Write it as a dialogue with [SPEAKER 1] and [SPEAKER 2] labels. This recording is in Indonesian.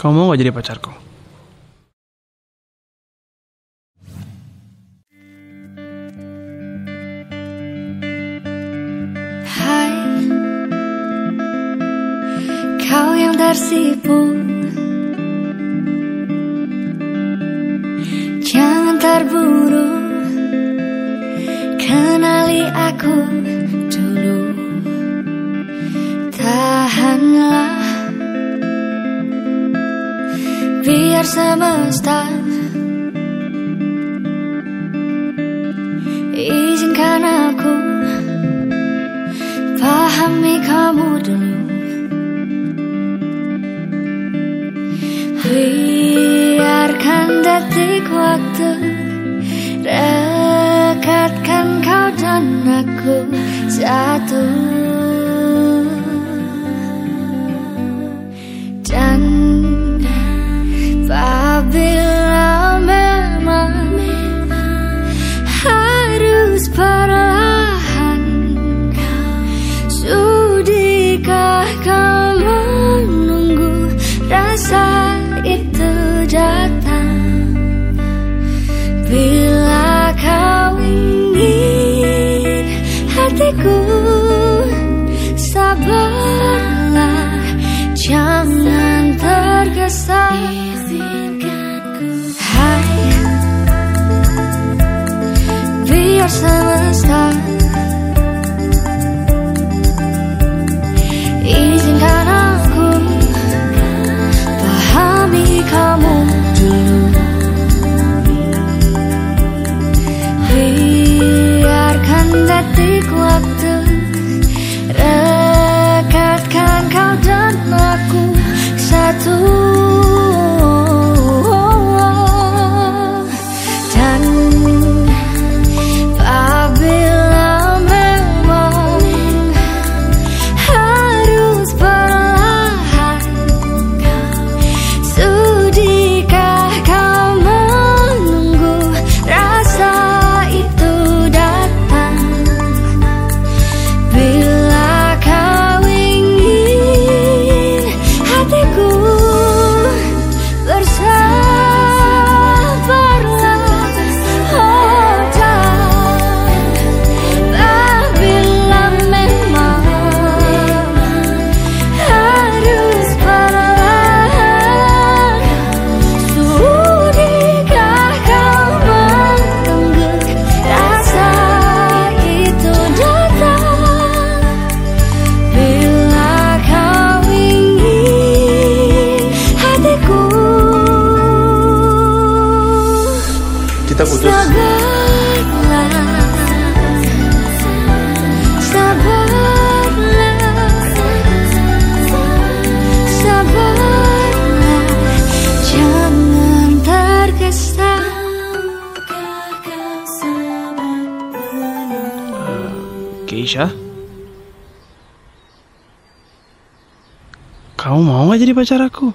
[SPEAKER 1] Kamu mau gak jadi pacarku?
[SPEAKER 2] Hai. Kau yang tersipu Jangan terburu. Kenali aku Biar semesta Izinkan aku Pahami kamu dulu Biarkan detik waktu Dekatkan kau dan aku satu hatiku Sabarlah jangan tergesa. Hai Biar semesta
[SPEAKER 1] Kita putus.
[SPEAKER 2] Sabarlah Sabarlah Sabarlah Jangan tergesa
[SPEAKER 1] Keisha? Kamu mau gak jadi pacar aku?